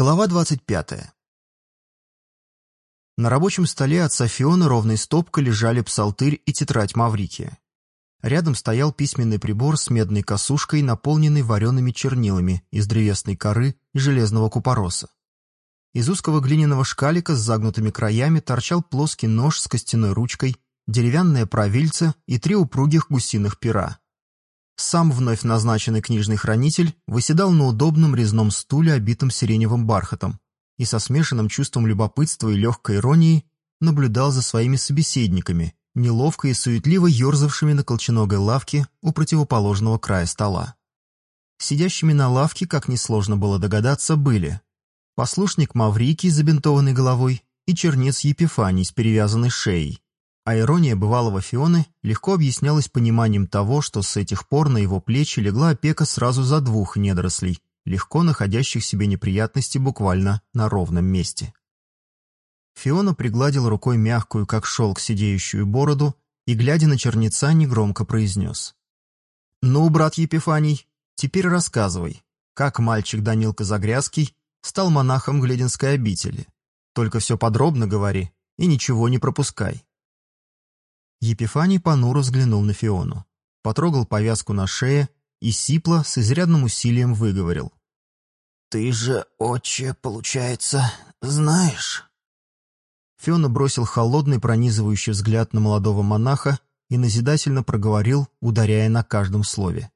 Глава 25. На рабочем столе от Софиона ровной стопкой лежали псалтырь и тетрадь Маврикия. Рядом стоял письменный прибор с медной косушкой, наполненный вареными чернилами из древесной коры и железного купороса. Из узкого глиняного шкалика с загнутыми краями торчал плоский нож с костяной ручкой, деревянное правильце и три упругих гусиных пера. Сам вновь назначенный книжный хранитель выседал на удобном резном стуле, обитом сиреневым бархатом, и со смешанным чувством любопытства и легкой иронии наблюдал за своими собеседниками, неловко и суетливо ерзавшими на колченогой лавке у противоположного края стола. Сидящими на лавке, как несложно было догадаться, были послушник Маврикий с забинтованной головой и чернец Епифаний с перевязанной шеей, а ирония бывалого Фионы легко объяснялась пониманием того, что с этих пор на его плечи легла опека сразу за двух недорослей, легко находящих себе неприятности буквально на ровном месте. Фиона пригладил рукой мягкую, как шелк, сидеющую бороду и, глядя на черница, негромко произнес. «Ну, брат Епифаний, теперь рассказывай, как мальчик Данилка Загрязкий стал монахом Глединской обители. Только все подробно говори и ничего не пропускай». Епифаний понуро взглянул на Фиону, потрогал повязку на шее и сипло с изрядным усилием выговорил. «Ты же, отче, получается, знаешь?» Фиона бросил холодный пронизывающий взгляд на молодого монаха и назидательно проговорил, ударяя на каждом слове.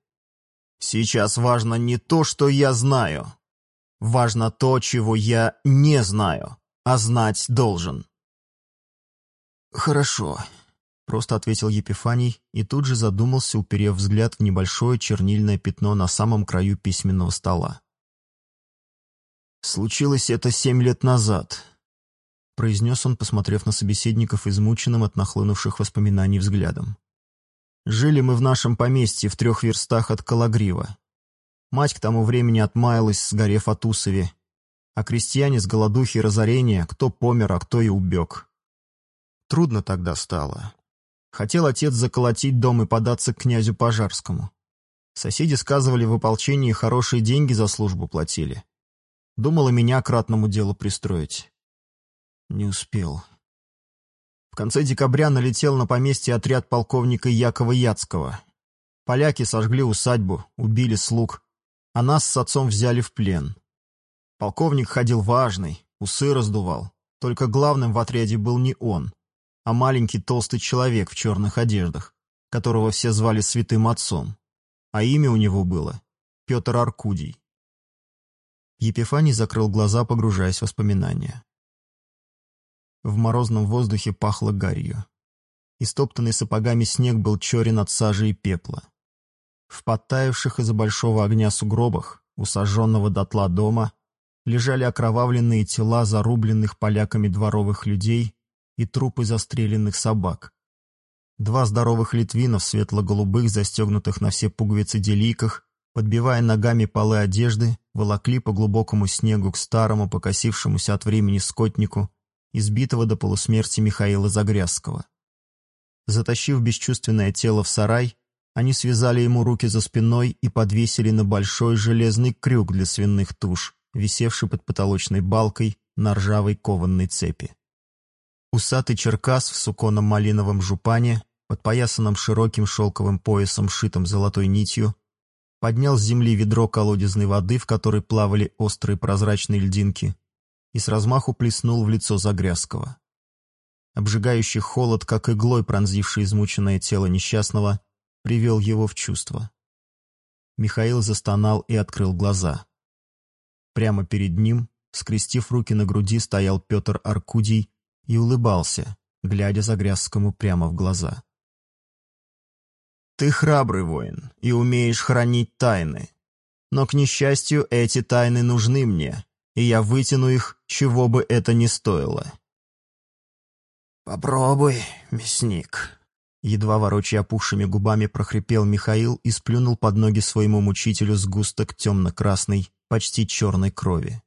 «Сейчас важно не то, что я знаю. Важно то, чего я не знаю, а знать должен». «Хорошо», Просто ответил Епифаний и тут же задумался, уперев взгляд в небольшое чернильное пятно на самом краю письменного стола. «Случилось это семь лет назад», — произнес он, посмотрев на собеседников измученным от нахлынувших воспоминаний взглядом. «Жили мы в нашем поместье в трех верстах от Калагрива. Мать к тому времени отмаялась, сгорев от Усови, а крестьяне с голодухи и разорения, кто помер, а кто и убег. Трудно тогда стало. Хотел отец заколотить дом и податься к князю Пожарскому. Соседи сказывали, в ополчении хорошие деньги за службу платили. Думала меня к ратному делу пристроить. Не успел. В конце декабря налетел на поместье отряд полковника Якова Яцкого. Поляки сожгли усадьбу, убили слуг, а нас с отцом взяли в плен. Полковник ходил важный, усы раздувал. Только главным в отряде был не он а маленький толстый человек в черных одеждах, которого все звали Святым Отцом, а имя у него было Петр Аркудий. Епифаний закрыл глаза, погружаясь в воспоминания. В морозном воздухе пахло гарью. Истоптанный сапогами снег был черен от сажи и пепла. В подтаявших из-за большого огня сугробах, у сожженного дотла дома, лежали окровавленные тела зарубленных поляками дворовых людей и трупы застреленных собак. Два здоровых литвинов, светло-голубых, застегнутых на все пуговицы делийках, подбивая ногами полы одежды, волокли по глубокому снегу к старому, покосившемуся от времени скотнику, избитого до полусмерти Михаила Загрязского. Затащив бесчувственное тело в сарай, они связали ему руки за спиной и подвесили на большой железный крюк для свиных туш, висевший под потолочной балкой на ржавой кованной цепи. Усатый черкас в суконном малиновом жупане, подпоясанном широким шелковым поясом, шитым золотой нитью, поднял с земли ведро колодезной воды, в которой плавали острые прозрачные льдинки, и с размаху плеснул в лицо Загрязского. Обжигающий холод, как иглой пронзивший измученное тело несчастного, привел его в чувство. Михаил застонал и открыл глаза. Прямо перед ним, скрестив руки на груди, стоял Петр Аркудий и улыбался, глядя Загрязскому прямо в глаза. «Ты храбрый воин и умеешь хранить тайны. Но, к несчастью, эти тайны нужны мне, и я вытяну их, чего бы это ни стоило». «Попробуй, мясник», Едва ворочая опухшими губами прохрипел Михаил и сплюнул под ноги своему мучителю сгусток темно-красной, почти черной крови.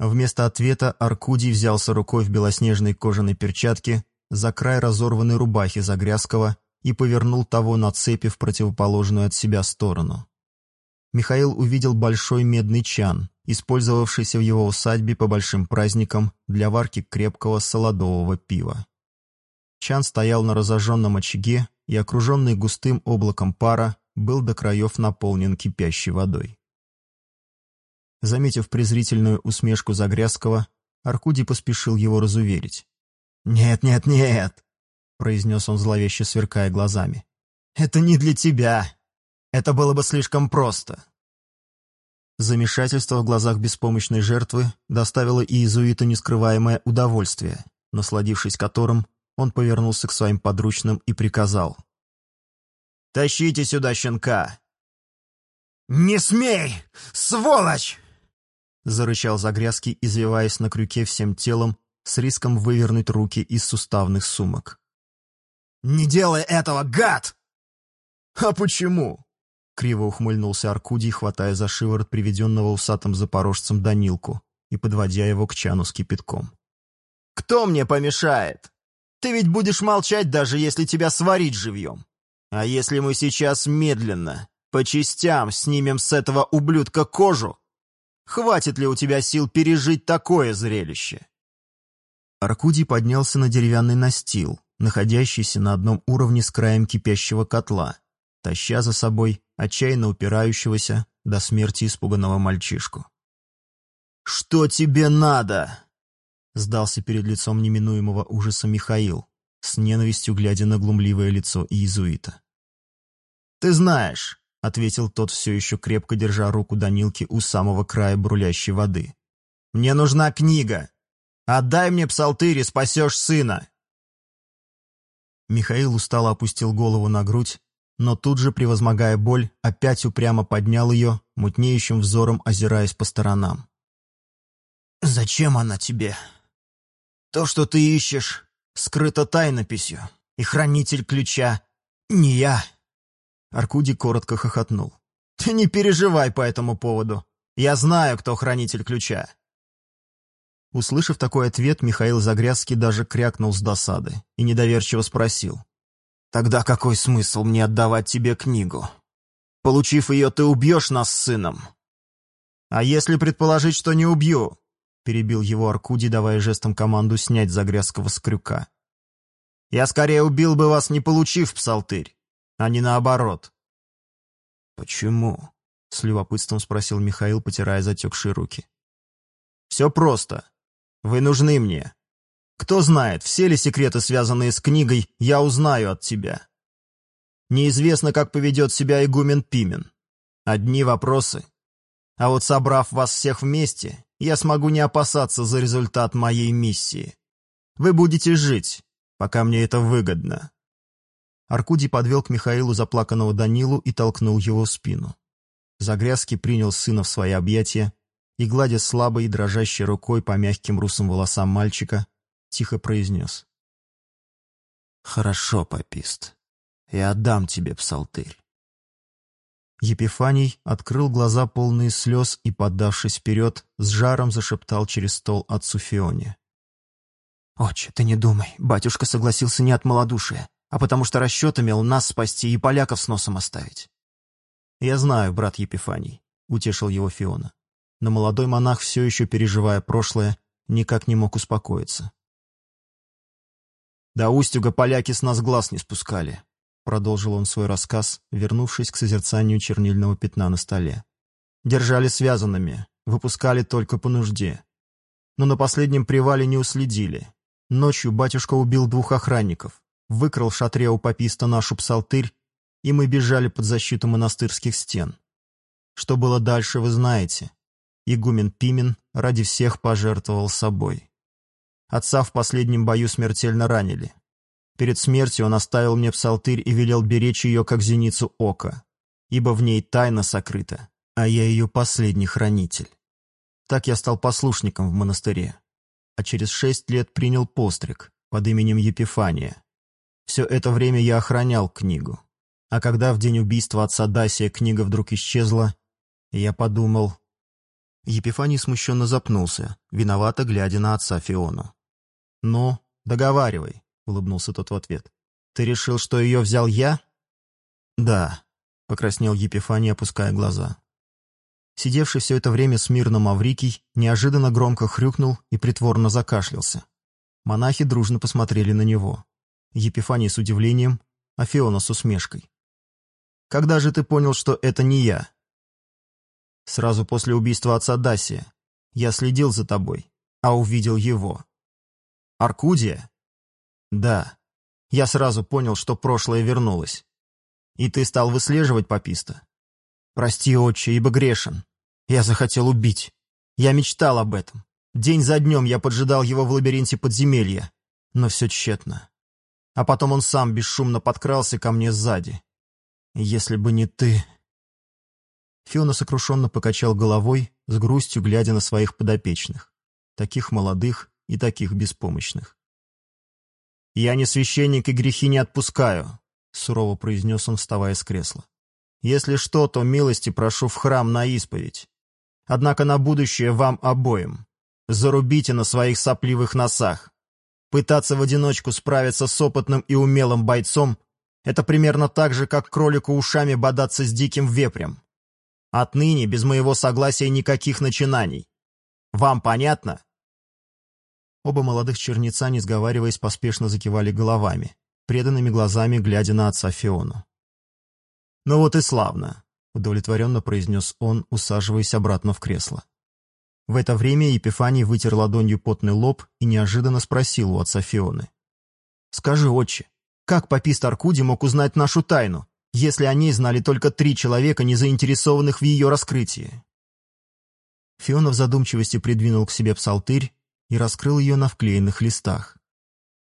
Вместо ответа Аркудий взялся рукой в белоснежной кожаной перчатке за край разорванной рубахи Загрязского и повернул того на цепи в противоположную от себя сторону. Михаил увидел большой медный чан, использовавшийся в его усадьбе по большим праздникам для варки крепкого солодового пива. Чан стоял на разожженном очаге и, окруженный густым облаком пара, был до краев наполнен кипящей водой. Заметив презрительную усмешку Загрязского, Аркудий поспешил его разуверить. «Нет, нет, нет!» — произнес он зловеще сверкая глазами. «Это не для тебя. Это было бы слишком просто». Замешательство в глазах беспомощной жертвы доставило иезуиту нескрываемое удовольствие, насладившись которым, он повернулся к своим подручным и приказал. «Тащите сюда щенка!» «Не смей, сволочь!» Зарычал Загрязкий, извиваясь на крюке всем телом, с риском вывернуть руки из суставных сумок. «Не делай этого, гад!» «А почему?» — криво ухмыльнулся Аркудий, хватая за шиворот приведенного усатым запорожцем Данилку и подводя его к чану с кипятком. «Кто мне помешает? Ты ведь будешь молчать, даже если тебя сварить живьем. А если мы сейчас медленно, по частям, снимем с этого ублюдка кожу, хватит ли у тебя сил пережить такое зрелище?» Аркудий поднялся на деревянный настил, находящийся на одном уровне с краем кипящего котла, таща за собой отчаянно упирающегося до смерти испуганного мальчишку. «Что тебе надо?» — сдался перед лицом неминуемого ужаса Михаил, с ненавистью глядя на глумливое лицо иезуита. «Ты знаешь», — ответил тот, все еще крепко держа руку Данилки у самого края брулящей воды. «Мне нужна книга. Отдай мне псалтырь и спасешь сына!» Михаил устало опустил голову на грудь, но тут же, превозмогая боль, опять упрямо поднял ее, мутнеющим взором озираясь по сторонам. «Зачем она тебе?» «То, что ты ищешь, скрыто тайнописью, и хранитель ключа не я». Аркудий коротко хохотнул. «Ты не переживай по этому поводу. Я знаю, кто хранитель ключа». Услышав такой ответ, Михаил Загрязский даже крякнул с досады и недоверчиво спросил. «Тогда какой смысл мне отдавать тебе книгу? Получив ее, ты убьешь нас с сыном?» «А если предположить, что не убью?» перебил его Аркудий, давая жестом команду снять Загрязского с крюка. «Я скорее убил бы вас, не получив псалтырь, а не наоборот». «Почему?» — с любопытством спросил Михаил, потирая затекшие руки. «Все просто. Вы нужны мне. Кто знает, все ли секреты, связанные с книгой, я узнаю от тебя. Неизвестно, как поведет себя игумен Пимен. Одни вопросы. А вот собрав вас всех вместе, я смогу не опасаться за результат моей миссии. Вы будете жить, пока мне это выгодно». Аркудий подвел к Михаилу заплаканного Данилу и толкнул его в спину. Загрязский принял сына в свои объятия и, гладя слабой и дрожащей рукой по мягким русым волосам мальчика, тихо произнес. «Хорошо, попист, я отдам тебе псалтырь». Епифаний открыл глаза полные слез и, поддавшись вперед, с жаром зашептал через стол отцу Фионе. «Отче, ты не думай, батюшка согласился не от малодушия, а потому что расчет имел нас спасти и поляков с носом оставить». «Я знаю, брат Епифаний», — утешил его Фиона но молодой монах, все еще переживая прошлое, никак не мог успокоиться. «До Устюга поляки с нас глаз не спускали», — продолжил он свой рассказ, вернувшись к созерцанию чернильного пятна на столе. «Держали связанными, выпускали только по нужде. Но на последнем привале не уследили. Ночью батюшка убил двух охранников, выкрал в шатре у пописта нашу псалтырь, и мы бежали под защиту монастырских стен. Что было дальше, вы знаете игумен Пимен ради всех пожертвовал собой. Отца в последнем бою смертельно ранили. Перед смертью он оставил мне псалтырь и велел беречь ее, как зеницу ока, ибо в ней тайна сокрыта, а я ее последний хранитель. Так я стал послушником в монастыре, а через шесть лет принял постриг под именем Епифания. Все это время я охранял книгу. А когда в день убийства отца Дасия книга вдруг исчезла, я подумал, Епифаний смущенно запнулся, виновато глядя на отца Фиону. «Ну, договаривай», — улыбнулся тот в ответ. «Ты решил, что ее взял я?» «Да», — покраснел Епифаний, опуская глаза. Сидевший все это время смирно Маврикий неожиданно громко хрюкнул и притворно закашлялся. Монахи дружно посмотрели на него. Епифаний с удивлением, а Фиона с усмешкой. «Когда же ты понял, что это не я?» «Сразу после убийства отца Дасия. Я следил за тобой, а увидел его». «Аркудия?» «Да. Я сразу понял, что прошлое вернулось. И ты стал выслеживать пописта?» «Прости, отче, ибо грешен. Я захотел убить. Я мечтал об этом. День за днем я поджидал его в лабиринте подземелья. Но все тщетно. А потом он сам бесшумно подкрался ко мне сзади. Если бы не ты... Фиона сокрушенно покачал головой, с грустью глядя на своих подопечных. Таких молодых и таких беспомощных. «Я не священник и грехи не отпускаю», — сурово произнес он, вставая с кресла. «Если что, то милости прошу в храм на исповедь. Однако на будущее вам обоим. Зарубите на своих сопливых носах. Пытаться в одиночку справиться с опытным и умелым бойцом — это примерно так же, как кролику ушами бодаться с диким вепрем. Отныне без моего согласия никаких начинаний. Вам понятно?» Оба молодых черница, не сговариваясь, поспешно закивали головами, преданными глазами глядя на отца Фиону. «Ну вот и славно. — удовлетворенно произнес он, усаживаясь обратно в кресло. В это время Епифаний вытер ладонью потный лоб и неожиданно спросил у отца Фионы. «Скажи, отче, как попист Аркуди мог узнать нашу тайну, если о ней знали только три человека, не заинтересованных в ее раскрытии?» Фиона в задумчивости придвинул к себе псалтырь и раскрыл ее на вклеенных листах.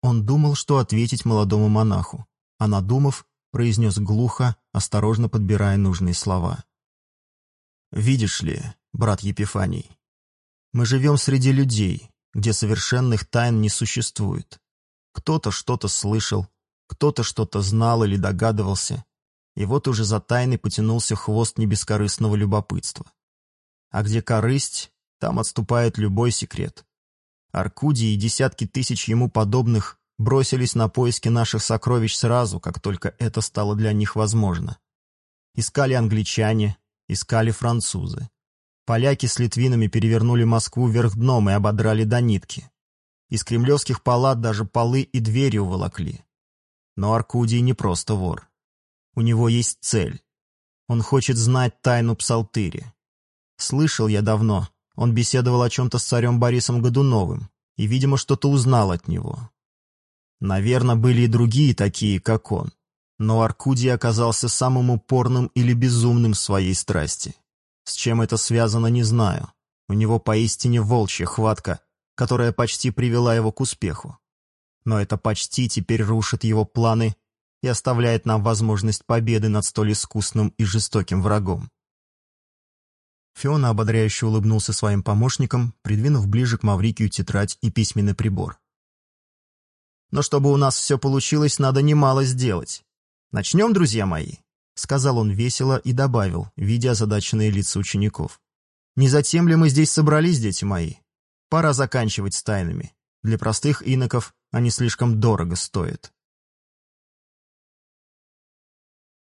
Он думал, что ответить молодому монаху, а надумав, произнес глухо, осторожно подбирая нужные слова. «Видишь ли, брат Епифаний, мы живем среди людей, где совершенных тайн не существует. Кто-то что-то слышал, кто-то что-то знал или догадывался, и вот уже за тайной потянулся хвост небескорыстного любопытства. А где корысть, там отступает любой секрет. Аркудий и десятки тысяч ему подобных бросились на поиски наших сокровищ сразу, как только это стало для них возможно. Искали англичане, искали французы. Поляки с литвинами перевернули Москву вверх дном и ободрали до нитки. Из кремлевских палат даже полы и двери уволокли. Но Аркудий не просто вор. У него есть цель. Он хочет знать тайну псалтыри. Слышал я давно, он беседовал о чем-то с царем Борисом Годуновым и, видимо, что-то узнал от него. Наверное, были и другие такие, как он. Но Аркудий оказался самым упорным или безумным в своей страсти. С чем это связано, не знаю. У него поистине волчья хватка, которая почти привела его к успеху. Но это почти теперь рушит его планы и оставляет нам возможность победы над столь искусным и жестоким врагом. Фиона ободряюще улыбнулся своим помощникам, придвинув ближе к Маврикию тетрадь и письменный прибор. Но чтобы у нас все получилось, надо немало сделать. Начнем, друзья мои?» — сказал он весело и добавил, видя озадаченные лица учеников. «Не затем ли мы здесь собрались, дети мои? Пора заканчивать с тайнами. Для простых иноков они слишком дорого стоят».